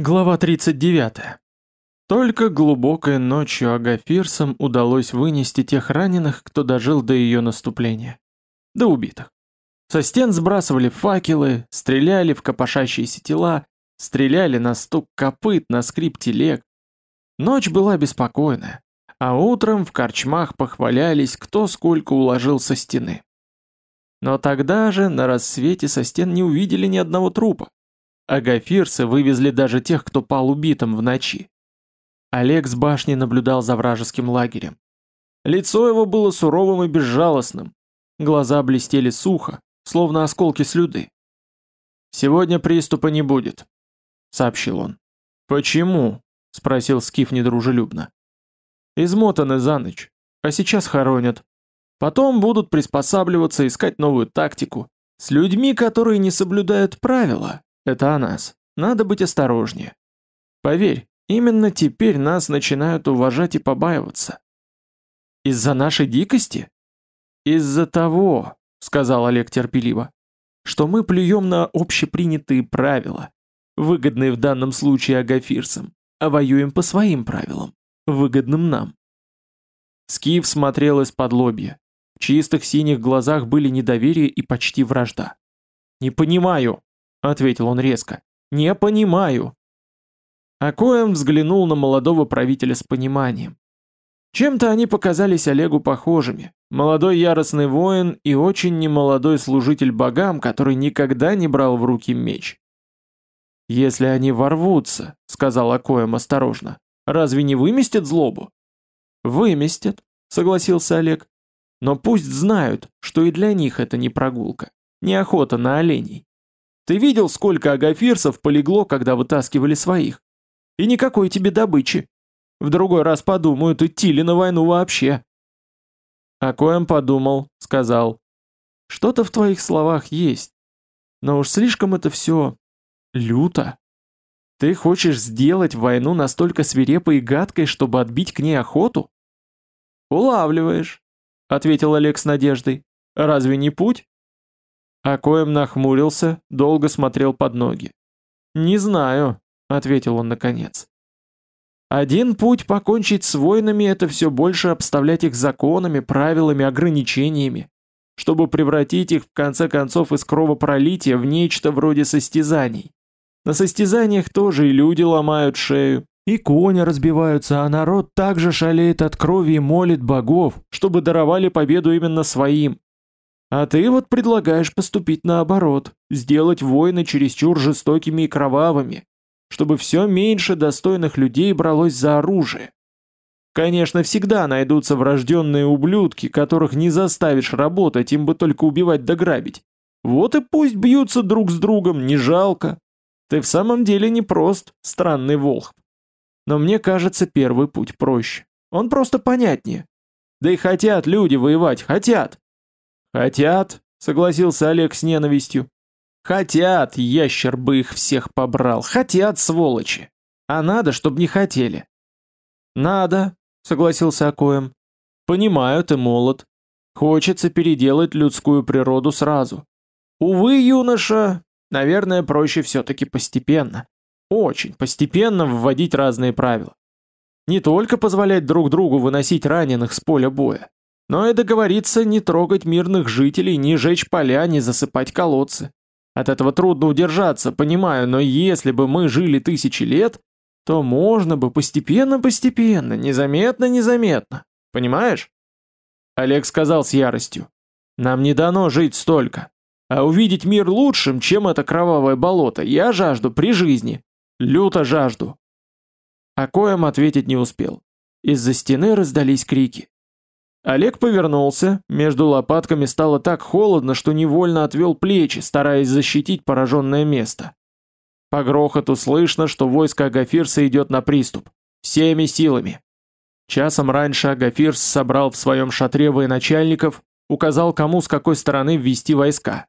Глава 39. Только глубокой ночью агафирсам удалось вынести тех раненых, кто дожил до ее наступления. До убитых. Со стен сбрасывали факелы, стреляли в копошащиеся тела, стреляли на стук копыт, на скрип телег. Ночь была беспокойная, а утром в корчмах похвалялись, кто сколько уложил со стены. Но тогда же на рассвете со стен не увидели ни одного трупа. Агафирцы вывезли даже тех, кто пал убитым в ночи. Олег с башни наблюдал за вражеским лагерем. Лицо его было суровым и безжалостным. Глаза блестели сухо, словно осколки слюды. «Сегодня приступа не будет», — сообщил он. «Почему?» — спросил Скиф недружелюбно. «Измотаны за ночь, а сейчас хоронят. Потом будут приспосабливаться, искать новую тактику. С людьми, которые не соблюдают правила, это о нас. Надо быть осторожнее. Поверь, именно теперь нас начинают уважать и побаиваться. Из-за нашей дикости? Из-за того, сказал Олег терпеливо, что мы плюем на общепринятые правила, выгодные в данном случае агафирцам, а воюем по своим правилам, выгодным нам. Скиф смотрел из-под лобья. В чистых синих глазах были недоверие и почти вражда. «Не понимаю», — ответил он резко. «Не понимаю». Акоем взглянул на молодого правителя с пониманием. Чем-то они показались Олегу похожими. Молодой яростный воин и очень немолодой служитель богам, который никогда не брал в руки меч. «Если они ворвутся», — сказал Акоем осторожно, — «разве не выместят злобу?» «Выместят», — согласился Олег. «Но пусть знают, что и для них это не прогулка, не охота на оленей. Ты видел, сколько агафирцев полегло, когда вытаскивали своих? И никакой тебе добычи. В другой раз подумают, идти ли на войну вообще. А коем подумал, сказал. Что-то в твоих словах есть. Но уж слишком это все... люто. Ты хочешь сделать войну настолько свирепой и гадкой, чтобы отбить к ней охоту? Улавливаешь, ответил Олег с надеждой. Разве не путь? А коем нахмурился, долго смотрел под ноги. «Не знаю», — ответил он наконец. «Один путь покончить с войнами — это все больше обставлять их законами, правилами, ограничениями, чтобы превратить их в конце концов из кровопролития в нечто вроде состязаний. На состязаниях тоже и люди ломают шею, и кони разбиваются, а народ также шалеет от крови и молит богов, чтобы даровали победу именно своим, а ты вот предлагаешь поступить наоборот, сделать войны чересчур жестокими и кровавыми, чтобы все меньше достойных людей бралось за оружие. Конечно, всегда найдутся врожденные ублюдки, которых не заставишь работать, им бы только убивать да грабить. Вот и пусть бьются друг с другом, не жалко. Ты в самом деле не прост, странный волхв. Но мне кажется, первый путь проще. Он просто понятнее. Да и хотят люди воевать, хотят. «Хотят», — согласился Олег с ненавистью. «Хотят, ящер бы их всех побрал, хотят, сволочи. А надо, чтобы не хотели». «Надо», — согласился Акоем. «Понимаю, ты молод. Хочется переделать людскую природу сразу. Увы, юноша, наверное, проще все-таки постепенно. Очень постепенно вводить разные правила. Не только позволять друг другу выносить раненых с поля боя, но и договориться не трогать мирных жителей, не жечь поля, не засыпать колодцы. От этого трудно удержаться, понимаю, но если бы мы жили тысячи лет, то можно бы постепенно-постепенно, незаметно-незаметно. Понимаешь? Олег сказал с яростью. Нам не дано жить столько. А увидеть мир лучшим, чем это кровавое болото, я жажду при жизни. Люто жажду. А коем ответить не успел. Из-за стены раздались крики. Олег повернулся, между лопатками стало так холодно, что невольно отвел плечи, стараясь защитить пораженное место. По грохоту слышно, что войско Агафирса идет на приступ. Всеми силами. Часом раньше Агафирс собрал в своем шатре военачальников, указал кому с какой стороны ввести войска.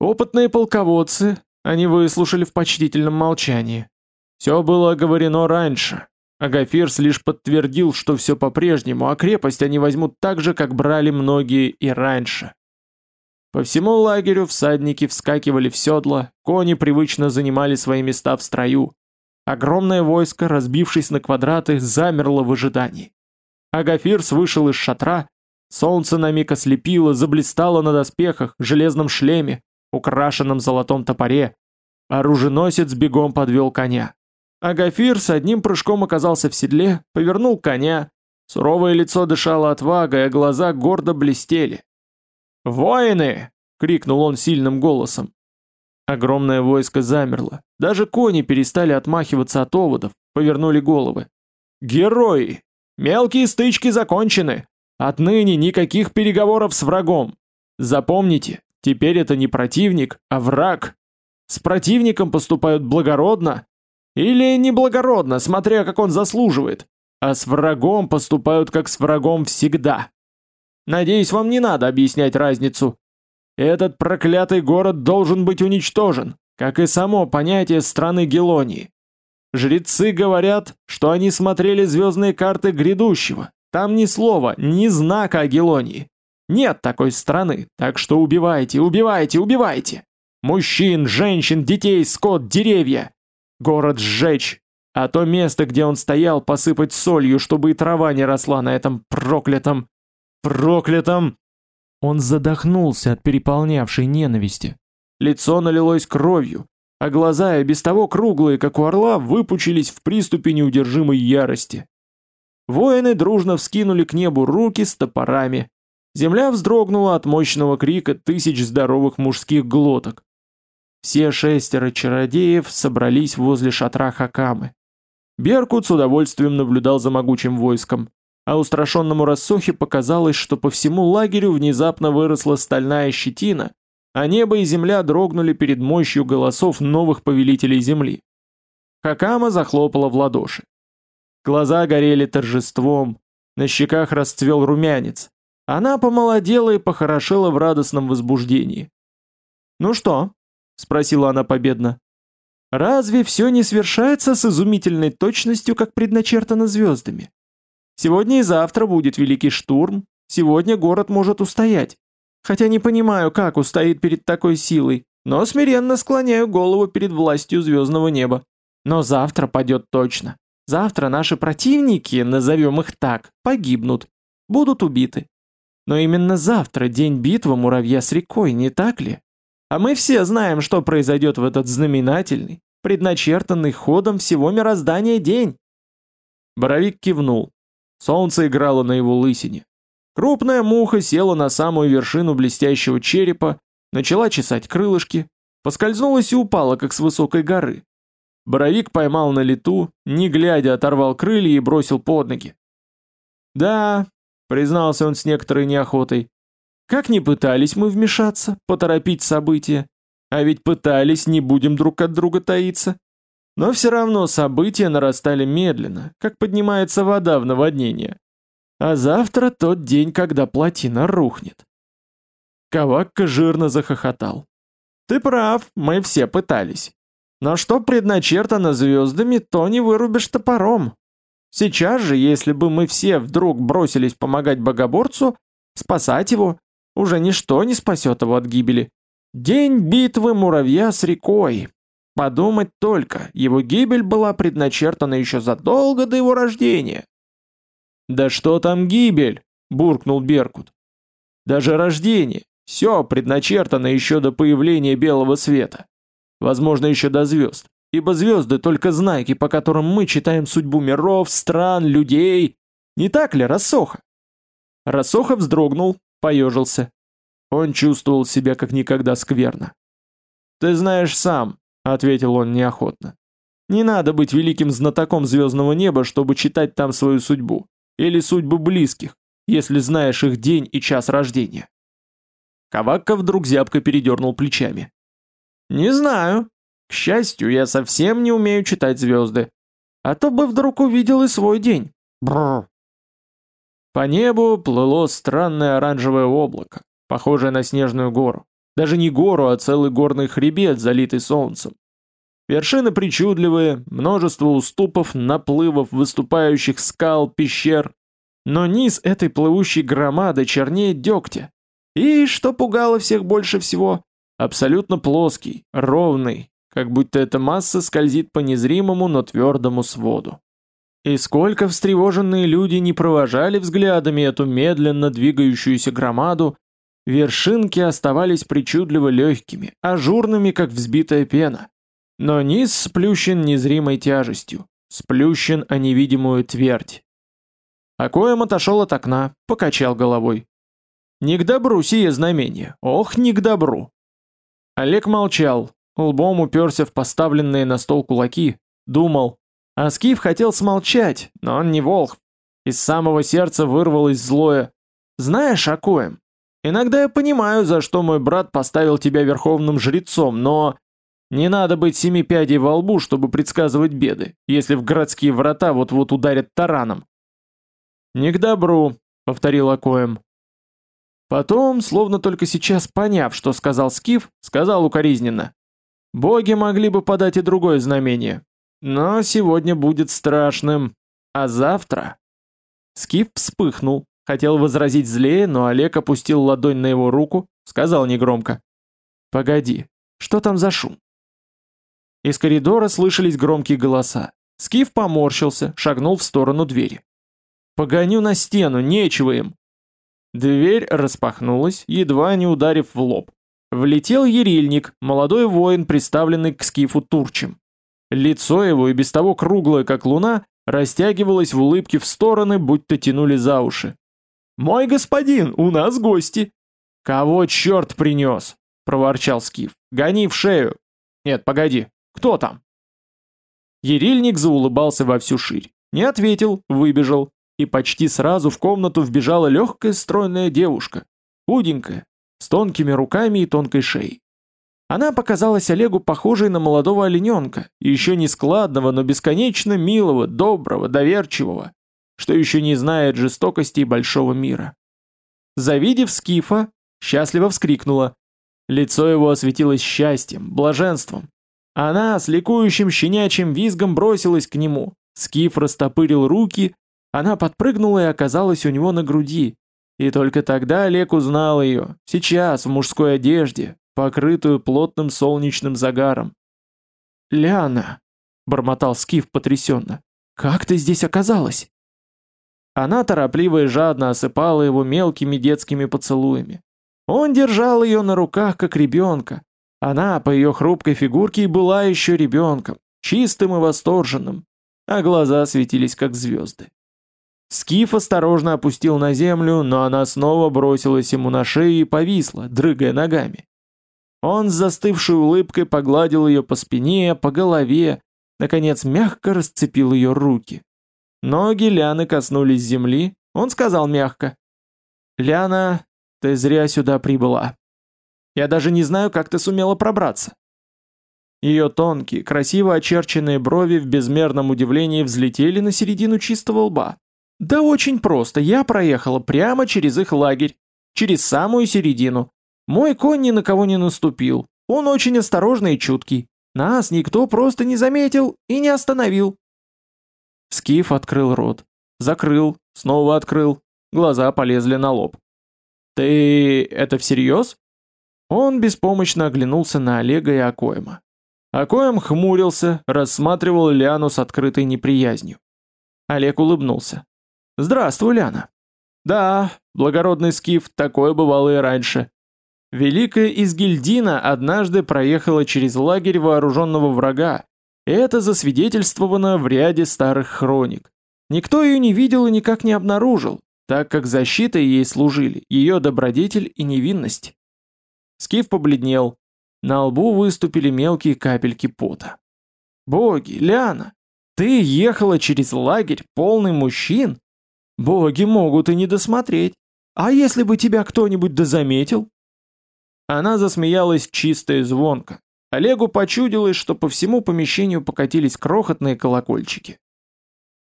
Опытные полководцы, они выслушали в почтительном молчании. Все было оговорено раньше, Агафирс лишь подтвердил, что все по-прежнему, а крепость они возьмут так же, как брали многие и раньше. По всему лагерю всадники вскакивали в седла, кони привычно занимали свои места в строю. Огромное войско, разбившись на квадраты, замерло в ожидании. Агафирс вышел из шатра, солнце на миг ослепило, заблистало на доспехах, железном шлеме, украшенном золотом топоре. Оруженосец бегом подвел коня. Агафир с одним прыжком оказался в седле, повернул коня. Суровое лицо дышало отвагой, а глаза гордо блестели. «Воины!» — крикнул он сильным голосом. Огромное войско замерло. Даже кони перестали отмахиваться от оводов, повернули головы. «Герои! Мелкие стычки закончены! Отныне никаких переговоров с врагом! Запомните, теперь это не противник, а враг! С противником поступают благородно, или неблагородно, смотря как он заслуживает, а с врагом поступают как с врагом всегда. Надеюсь, вам не надо объяснять разницу. Этот проклятый город должен быть уничтожен, как и само понятие страны Гелонии. Жрецы говорят, что они смотрели звездные карты грядущего. Там ни слова, ни знака о Гелонии. Нет такой страны, так что убивайте, убивайте, убивайте. Мужчин, женщин, детей, скот, деревья. Город сжечь, а то место, где он стоял, посыпать солью, чтобы и трава не росла на этом проклятом... проклятом... Он задохнулся от переполнявшей ненависти. Лицо налилось кровью, а глаза, и без того круглые, как у орла, выпучились в приступе неудержимой ярости. Воины дружно вскинули к небу руки с топорами. Земля вздрогнула от мощного крика тысяч здоровых мужских глоток. Все шестеро чародеев собрались возле шатра Хакамы. Беркут с удовольствием наблюдал за могучим войском, а устрашенному рассохе показалось, что по всему лагерю внезапно выросла стальная щетина, а небо и земля дрогнули перед мощью голосов новых повелителей земли. Хакама захлопала в ладоши. Глаза горели торжеством, на щеках расцвел румянец. Она помолодела и похорошела в радостном возбуждении. «Ну что, — спросила она победно. «Разве все не свершается с изумительной точностью, как предначертано звездами? Сегодня и завтра будет великий штурм, сегодня город может устоять. Хотя не понимаю, как устоит перед такой силой, но смиренно склоняю голову перед властью звездного неба. Но завтра падет точно. Завтра наши противники, назовем их так, погибнут, будут убиты. Но именно завтра день битвы муравья с рекой, не так ли? А мы все знаем, что произойдет в этот знаменательный, предначертанный ходом всего мироздания день. Боровик кивнул. Солнце играло на его лысине. Крупная муха села на самую вершину блестящего черепа, начала чесать крылышки, поскользнулась и упала, как с высокой горы. Боровик поймал на лету, не глядя оторвал крылья и бросил под ноги. «Да», — признался он с некоторой неохотой, как ни пытались мы вмешаться, поторопить события, а ведь пытались, не будем друг от друга таиться. Но все равно события нарастали медленно, как поднимается вода в наводнение. А завтра тот день, когда плотина рухнет. Кавакка жирно захохотал. Ты прав, мы все пытались. Но что предначертано звездами, то не вырубишь топором. Сейчас же, если бы мы все вдруг бросились помогать богоборцу, спасать его, уже ничто не спасет его от гибели. День битвы муравья с рекой. Подумать только, его гибель была предначертана еще задолго до его рождения. «Да что там гибель?» – буркнул Беркут. «Даже рождение. Все предначертано еще до появления белого света. Возможно, еще до звезд. Ибо звезды только знаки, по которым мы читаем судьбу миров, стран, людей. Не так ли, Рассоха?» Рассоха вздрогнул, поежился. Он чувствовал себя как никогда скверно. «Ты знаешь сам», — ответил он неохотно. «Не надо быть великим знатоком звездного неба, чтобы читать там свою судьбу, или судьбу близких, если знаешь их день и час рождения». Кавакка вдруг зябко передернул плечами. «Не знаю. К счастью, я совсем не умею читать звезды. А то бы вдруг увидел и свой день. Бррр. По небу плыло странное оранжевое облако, похожее на снежную гору. Даже не гору, а целый горный хребет, залитый солнцем. Вершины причудливые, множество уступов, наплывов, выступающих скал, пещер. Но низ этой плывущей громады чернеет дегтя. И, что пугало всех больше всего, абсолютно плоский, ровный, как будто эта масса скользит по незримому, но твердому своду. И сколько встревоженные люди не провожали взглядами эту медленно двигающуюся громаду, вершинки оставались причудливо легкими, ажурными, как взбитая пена. Но низ сплющен незримой тяжестью, сплющен о невидимую твердь. Акоем отошел от окна, покачал головой. Не к добру сие знамение, ох, не к добру. Олег молчал, лбом уперся в поставленные на стол кулаки, думал. А Скиф хотел смолчать, но он не волк. Из самого сердца вырвалось злое. «Знаешь, Акоем, иногда я понимаю, за что мой брат поставил тебя верховным жрецом, но не надо быть семи пядей во лбу, чтобы предсказывать беды, если в городские врата вот-вот ударят тараном. «Не к добру», — повторил Акоем. Потом, словно только сейчас поняв, что сказал Скиф, сказал укоризненно. «Боги могли бы подать и другое знамение, но сегодня будет страшным, а завтра...» Скиф вспыхнул, хотел возразить злее, но Олег опустил ладонь на его руку, сказал негромко. «Погоди, что там за шум?» Из коридора слышались громкие голоса. Скиф поморщился, шагнул в сторону двери. «Погоню на стену, нечего им!» Дверь распахнулась, едва не ударив в лоб. Влетел ерильник, молодой воин, приставленный к скифу турчем. Лицо его, и без того круглое, как луна, растягивалось в улыбке в стороны, будто тянули за уши. «Мой господин, у нас гости!» «Кого черт принес?» — проворчал скиф. «Гони в шею!» «Нет, погоди, кто там?» Ерильник заулыбался во всю ширь. Не ответил, выбежал. И почти сразу в комнату вбежала легкая стройная девушка. Худенькая, с тонкими руками и тонкой шеей. Она показалась Олегу похожей на молодого олененка, еще не складного, но бесконечно милого, доброго, доверчивого, что еще не знает жестокости большого мира. Завидев Скифа, счастливо вскрикнула. Лицо его осветилось счастьем, блаженством. Она с ликующим щенячьим визгом бросилась к нему. Скиф растопырил руки, она подпрыгнула и оказалась у него на груди. И только тогда Олег узнал ее, сейчас в мужской одежде, покрытую плотным солнечным загаром. «Ляна!» — бормотал Скиф потрясенно. «Как ты здесь оказалась?» Она торопливо и жадно осыпала его мелкими детскими поцелуями. Он держал ее на руках, как ребенка, она по ее хрупкой фигурке и была еще ребенком, чистым и восторженным, а глаза светились как звезды. Скиф осторожно опустил на землю, но она снова бросилась ему на шею и повисла, дрыгая ногами. Он с застывшей улыбкой погладил ее по спине, по голове, наконец мягко расцепил ее руки. Ноги Ляны коснулись земли, он сказал мягко. «Ляна, ты зря сюда прибыла. Я даже не знаю, как ты сумела пробраться». Ее тонкие, красиво очерченные брови в безмерном удивлении взлетели на середину чистого лба. «Да очень просто. Я проехала прямо через их лагерь. Через самую середину. Мой конь ни на кого не наступил. Он очень осторожный и чуткий. Нас никто просто не заметил и не остановил». Скиф открыл рот. Закрыл, снова открыл. Глаза полезли на лоб. «Ты это всерьез?» Он беспомощно оглянулся на Олега и Акоема. Акоем хмурился, рассматривал Лиану с открытой неприязнью. Олег улыбнулся. «Здравствуй, Ляна». «Да, благородный скиф, такое бывало и раньше. Великая Изгильдина однажды проехала через лагерь вооруженного врага, это засвидетельствовано в ряде старых хроник. Никто ее не видел и никак не обнаружил, так как защитой ей служили ее добродетель и невинность. Скиф побледнел. На лбу выступили мелкие капельки пота. «Боги, Ляна, ты ехала через лагерь, полный мужчин? Боги могут и не досмотреть. А если бы тебя кто-нибудь дозаметил?» Она засмеялась чисто и звонко. Олегу почудилось, что по всему помещению покатились крохотные колокольчики.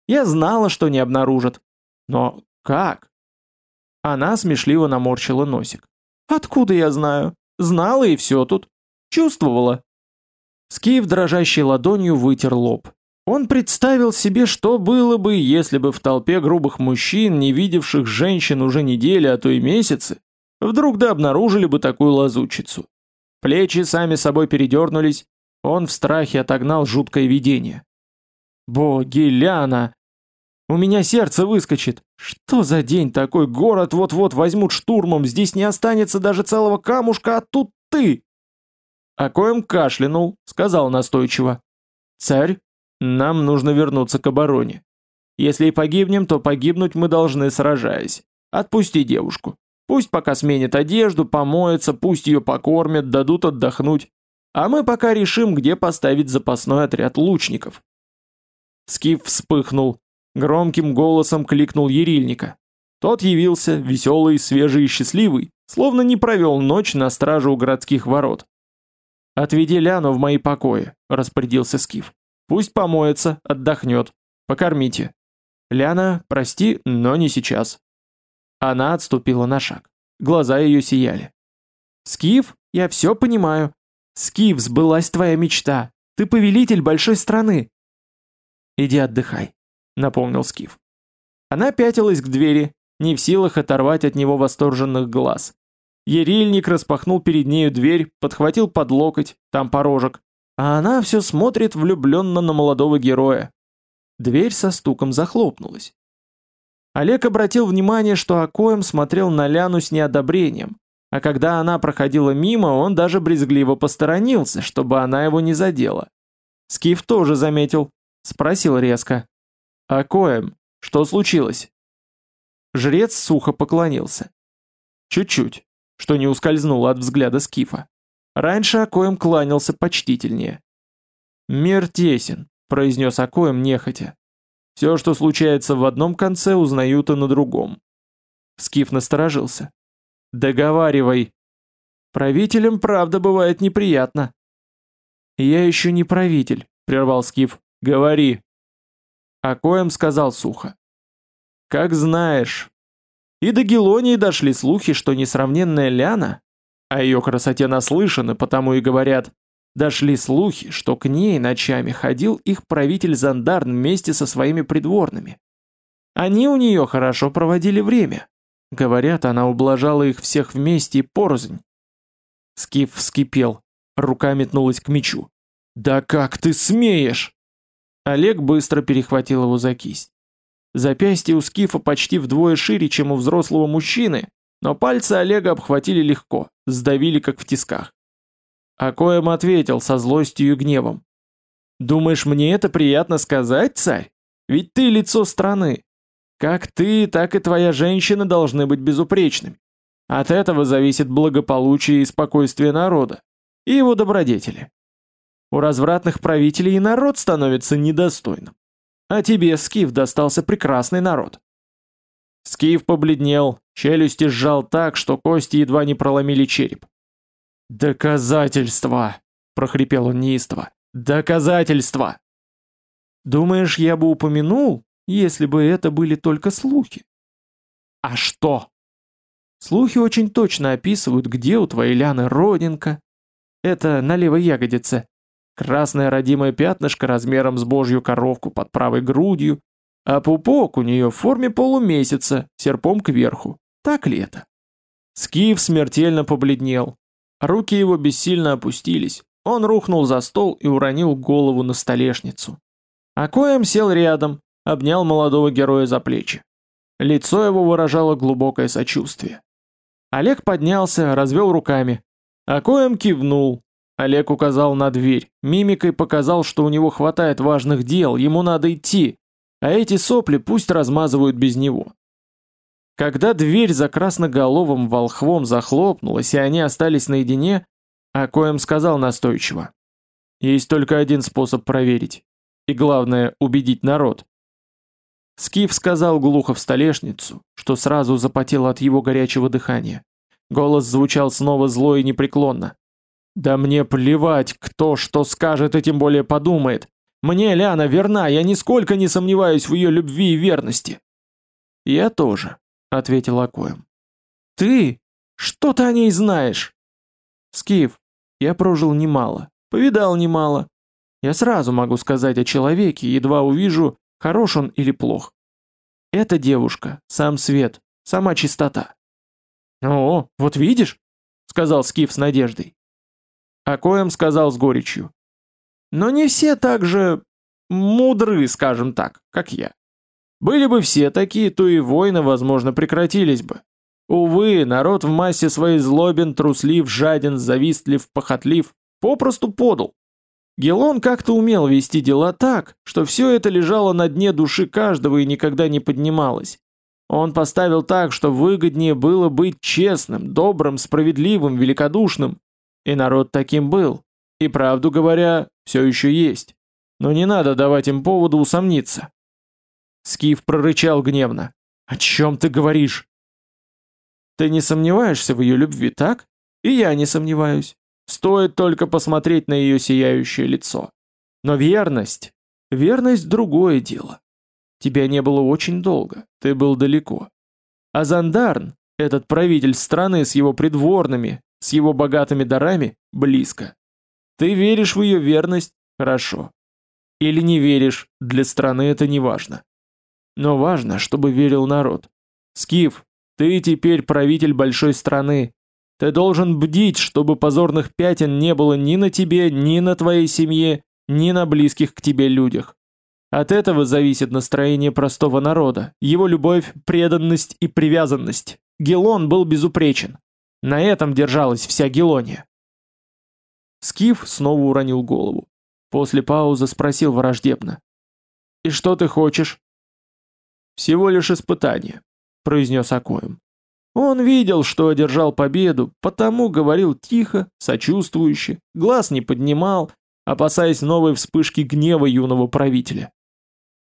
Я знала, что не обнаружат. Но как? Она смешливо наморщила носик. Откуда я знаю? Знала и все тут. Чувствовала. Скиф дрожащей ладонью вытер лоб. Он представил себе, что было бы, если бы в толпе грубых мужчин, не видевших женщин уже недели, а то и месяцы, вдруг да обнаружили бы такую лазучицу. Плечи сами собой передернулись, Он в страхе отогнал жуткое видение. «Боги, Ляна! У меня сердце выскочит! Что за день такой? Город вот-вот возьмут штурмом, здесь не останется даже целого камушка, а тут ты!» А коем кашлянул, сказал настойчиво. «Царь, нам нужно вернуться к обороне. Если и погибнем, то погибнуть мы должны, сражаясь. Отпусти девушку. Пусть пока сменит одежду, помоется, пусть ее покормят, дадут отдохнуть. А мы пока решим, где поставить запасной отряд лучников. Скиф вспыхнул. Громким голосом кликнул Ерильника. Тот явился, веселый, свежий и счастливый, словно не провел ночь на страже у городских ворот. «Отведи Ляну в мои покои», — распорядился Скиф. «Пусть помоется, отдохнет. Покормите. Ляна, прости, но не сейчас». Она отступила на шаг. Глаза ее сияли. «Скиф, я все понимаю. Скиф, сбылась твоя мечта. Ты повелитель большой страны. «Иди отдыхай», — напомнил Скиф. Она пятилась к двери, не в силах оторвать от него восторженных глаз. Ерильник распахнул перед нею дверь, подхватил под локоть, там порожек, а она все смотрит влюбленно на молодого героя. Дверь со стуком захлопнулась. Олег обратил внимание, что Акоем смотрел на Ляну с неодобрением, а когда она проходила мимо, он даже брезгливо посторонился, чтобы она его не задела. Скиф тоже заметил, Спросил резко. «А коем? Что случилось?» Жрец сухо поклонился. Чуть-чуть, что не ускользнуло от взгляда Скифа. Раньше Акоем кланялся почтительнее. «Мир тесен», — произнес Акоем нехотя. «Все, что случается в одном конце, узнают и на другом». Скиф насторожился. «Договаривай». «Правителям правда бывает неприятно». «Я еще не правитель», — прервал Скиф. Говори. А коем сказал сухо. Как знаешь. И до Гелонии дошли слухи, что несравненная Ляна, о ее красоте наслышаны, потому и говорят, дошли слухи, что к ней ночами ходил их правитель Зандарн вместе со своими придворными. Они у нее хорошо проводили время. Говорят, она ублажала их всех вместе и порознь. Скиф вскипел, рука метнулась к мечу. «Да как ты смеешь!» Олег быстро перехватил его за кисть. Запястье у Скифа почти вдвое шире, чем у взрослого мужчины, но пальцы Олега обхватили легко, сдавили как в тисках. Акоем ответил со злостью и гневом. «Думаешь, мне это приятно сказать, царь? Ведь ты лицо страны. Как ты, так и твоя женщина должны быть безупречными. От этого зависит благополучие и спокойствие народа, и его добродетели. У развратных правителей и народ становится недостойным. А тебе, Скиф, достался прекрасный народ. Скиф побледнел, челюсти сжал так, что кости едва не проломили череп. «Доказательства!» — прохрипел он неистово. «Доказательства!» «Думаешь, я бы упомянул, если бы это были только слухи?» «А что?» «Слухи очень точно описывают, где у твоей Ляны родинка. Это на левой ягодице. Красное родимое пятнышко размером с божью коровку под правой грудью, а пупок у нее в форме полумесяца, серпом кверху. Так ли это? Скиф смертельно побледнел. Руки его бессильно опустились. Он рухнул за стол и уронил голову на столешницу. А Коем сел рядом, обнял молодого героя за плечи. Лицо его выражало глубокое сочувствие. Олег поднялся, развел руками. А Коем кивнул, Олег указал на дверь, мимикой показал, что у него хватает важных дел, ему надо идти, а эти сопли пусть размазывают без него. Когда дверь за красноголовым волхвом захлопнулась, и они остались наедине, Акоем сказал настойчиво. Есть только один способ проверить. И главное, убедить народ. Скиф сказал глухо в столешницу, что сразу запотел от его горячего дыхания. Голос звучал снова зло и непреклонно. Да мне плевать, кто что скажет и тем более подумает. Мне Ляна верна, я нисколько не сомневаюсь в ее любви и верности. Я тоже, ответил Акоем. Ты? Что ты о ней знаешь? Скиф, я прожил немало, повидал немало. Я сразу могу сказать о человеке, едва увижу, хорош он или плох. Эта девушка, сам свет, сама чистота. О, вот видишь, сказал Скиф с надеждой. А Коэм сказал с горечью. Но не все так же мудры, скажем так, как я. Были бы все такие, то и войны, возможно, прекратились бы. Увы, народ в массе своей злобен, труслив, жаден, завистлив, похотлив, попросту подал. Гелон как-то умел вести дела так, что все это лежало на дне души каждого и никогда не поднималось. Он поставил так, что выгоднее было быть честным, добрым, справедливым, великодушным. И народ таким был. И правду говоря, все еще есть. Но не надо давать им поводу усомниться. Скиф прорычал гневно. «О чем ты говоришь?» «Ты не сомневаешься в ее любви, так? И я не сомневаюсь. Стоит только посмотреть на ее сияющее лицо. Но верность... Верность — другое дело. Тебя не было очень долго, ты был далеко. А Зандарн, этот правитель страны с его придворными, с его богатыми дарами, близко. Ты веришь в ее верность? Хорошо. Или не веришь, для страны это не важно. Но важно, чтобы верил народ. Скиф, ты теперь правитель большой страны. Ты должен бдить, чтобы позорных пятен не было ни на тебе, ни на твоей семье, ни на близких к тебе людях. От этого зависит настроение простого народа, его любовь, преданность и привязанность. Гелон был безупречен. На этом держалась вся Гелония. Скиф снова уронил голову. После паузы спросил враждебно. «И что ты хочешь?» «Всего лишь испытание», — произнес Акоем. Он видел, что одержал победу, потому говорил тихо, сочувствующе, глаз не поднимал, опасаясь новой вспышки гнева юного правителя.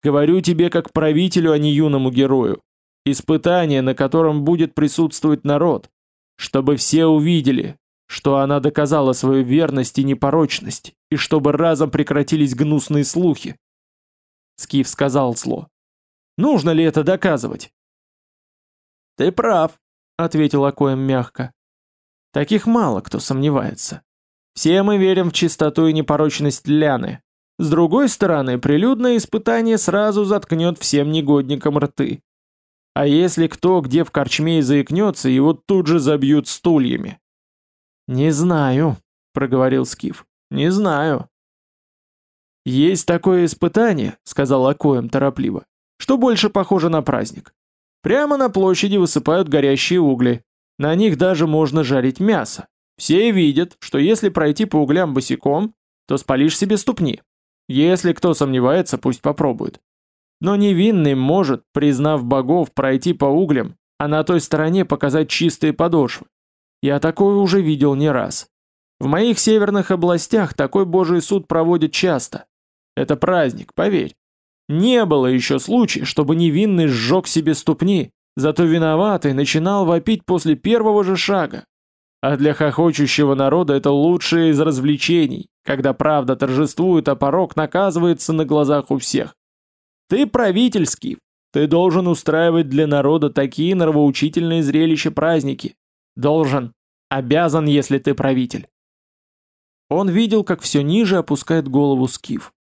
«Говорю тебе как правителю, а не юному герою. Испытание, на котором будет присутствовать народ, чтобы все увидели, что она доказала свою верность и непорочность, и чтобы разом прекратились гнусные слухи. Скиф сказал зло. «Нужно ли это доказывать?» «Ты прав», — ответил Акоем мягко. «Таких мало кто сомневается. Все мы верим в чистоту и непорочность Ляны. С другой стороны, прилюдное испытание сразу заткнет всем негодникам рты. А если кто где в корчме и заикнется, его тут же забьют стульями. «Не знаю», — проговорил Скиф. «Не знаю». «Есть такое испытание», — сказал Акоем торопливо, «что больше похоже на праздник. Прямо на площади высыпают горящие угли. На них даже можно жарить мясо. Все видят, что если пройти по углям босиком, то спалишь себе ступни. Если кто сомневается, пусть попробует. Но невинный может, признав богов, пройти по углям, а на той стороне показать чистые подошвы. Я такое уже видел не раз. В моих северных областях такой божий суд проводят часто. Это праздник, поверь. Не было еще случая, чтобы невинный сжег себе ступни, зато виноватый начинал вопить после первого же шага. А для хохочущего народа это лучшее из развлечений, когда правда торжествует, а порог наказывается на глазах у всех. Ты правительский, ты должен устраивать для народа такие нравоучительные зрелища-праздники, Должен. Обязан, если ты правитель. Он видел, как все ниже опускает голову Скиф.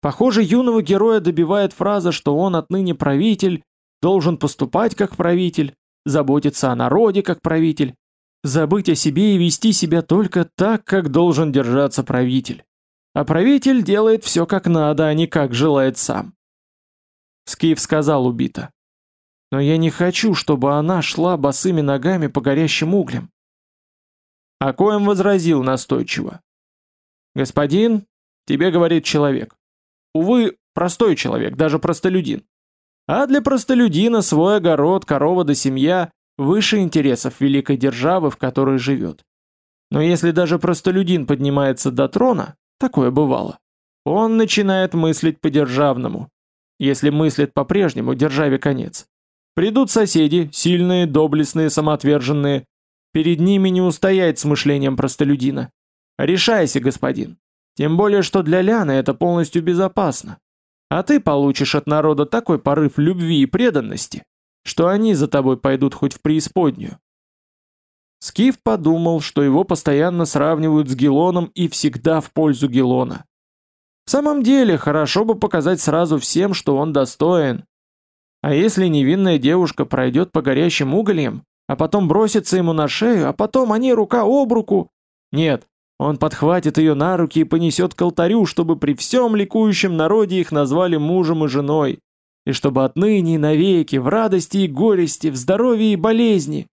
Похоже, юного героя добивает фраза, что он отныне правитель, должен поступать как правитель, заботиться о народе как правитель, забыть о себе и вести себя только так, как должен держаться правитель. А правитель делает все как надо, а не как желает сам. Скиф сказал убито. Но я не хочу, чтобы она шла босыми ногами по горящим углям. А коем возразил настойчиво. Господин, тебе говорит человек. Увы, простой человек, даже простолюдин. А для простолюдина свой огород, корова да семья выше интересов великой державы, в которой живет. Но если даже простолюдин поднимается до трона, такое бывало, он начинает мыслить по-державному. Если мыслит по-прежнему, державе конец. Придут соседи, сильные, доблестные, самоотверженные. Перед ними не устоять с мышлением простолюдина. Решайся, господин. Тем более, что для Ляны это полностью безопасно. А ты получишь от народа такой порыв любви и преданности, что они за тобой пойдут хоть в преисподнюю. Скиф подумал, что его постоянно сравнивают с Гелоном и всегда в пользу Гелона. В самом деле, хорошо бы показать сразу всем, что он достоин, а если невинная девушка пройдет по горящим угольям, а потом бросится ему на шею, а потом они рука об руку... Нет, Он подхватит ее на руки и понесет к алтарю, чтобы при всем ликующем народе их назвали мужем и женой, и чтобы отныне и навеки, в радости и горести, в здоровье и болезни.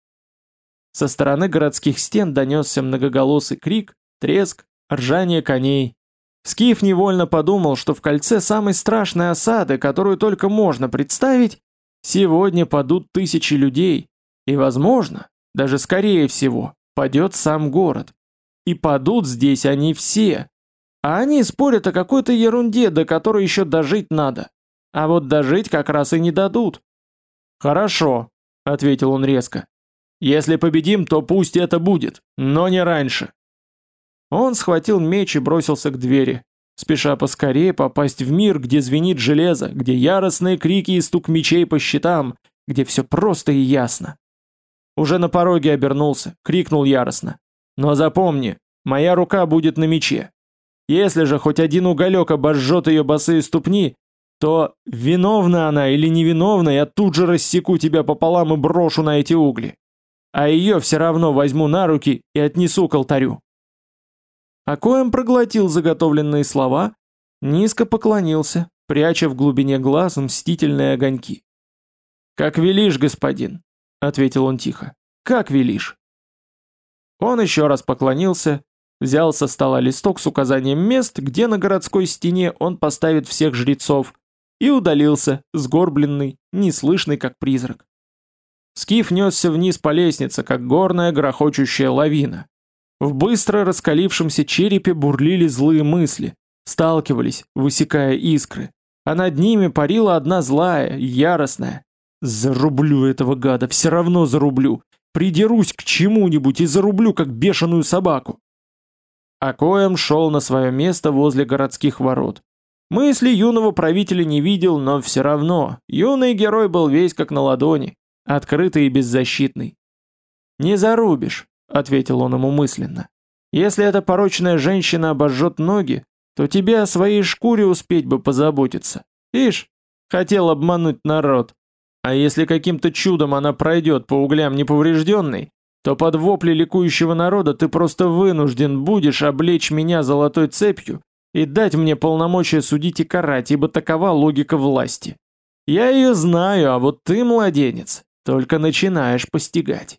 Со стороны городских стен донесся многоголосый крик, треск, ржание коней. Скиф невольно подумал, что в кольце самой страшной осады, которую только можно представить, сегодня падут тысячи людей, и, возможно, даже скорее всего, падет сам город. И падут здесь они все. А они спорят о какой-то ерунде, до которой еще дожить надо. А вот дожить как раз и не дадут. «Хорошо», — ответил он резко. «Если победим, то пусть это будет, но не раньше». Он схватил меч и бросился к двери, спеша поскорее попасть в мир, где звенит железо, где яростные крики и стук мечей по щитам, где все просто и ясно. Уже на пороге обернулся, крикнул яростно. Но запомни, моя рука будет на мече. Если же хоть один уголек обожжет ее босые ступни, то, виновна она или невиновна, я тут же рассеку тебя пополам и брошу на эти угли. А ее все равно возьму на руки и отнесу к алтарю. А коем проглотил заготовленные слова, низко поклонился, пряча в глубине глаз мстительные огоньки. «Как велишь, господин», — ответил он тихо, — «как велишь». Он еще раз поклонился, взял со стола листок с указанием мест, где на городской стене он поставит всех жрецов, и удалился, сгорбленный, неслышный как призрак. Скиф несся вниз по лестнице, как горная грохочущая лавина. В быстро раскалившемся черепе бурлили злые мысли, сталкивались, высекая искры, а над ними парила одна злая, яростная. «Зарублю этого гада, все равно зарублю, Придерусь к чему-нибудь и зарублю, как бешеную собаку. А Коэм шел на свое место возле городских ворот. Мысли юного правителя не видел, но все равно, юный герой был весь как на ладони, открытый и беззащитный. «Не зарубишь», — ответил он ему мысленно. «Если эта порочная женщина обожжет ноги, то тебе о своей шкуре успеть бы позаботиться. Ишь, хотел обмануть народ. А если каким-то чудом она пройдет по углям неповрежденной, то под вопли ликующего народа ты просто вынужден будешь облечь меня золотой цепью и дать мне полномочия судить и карать, ибо такова логика власти. Я ее знаю, а вот ты, младенец, только начинаешь постигать.